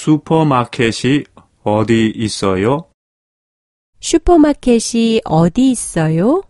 슈퍼마켓이 어디 있어요? 슈퍼마켓이 어디 있어요?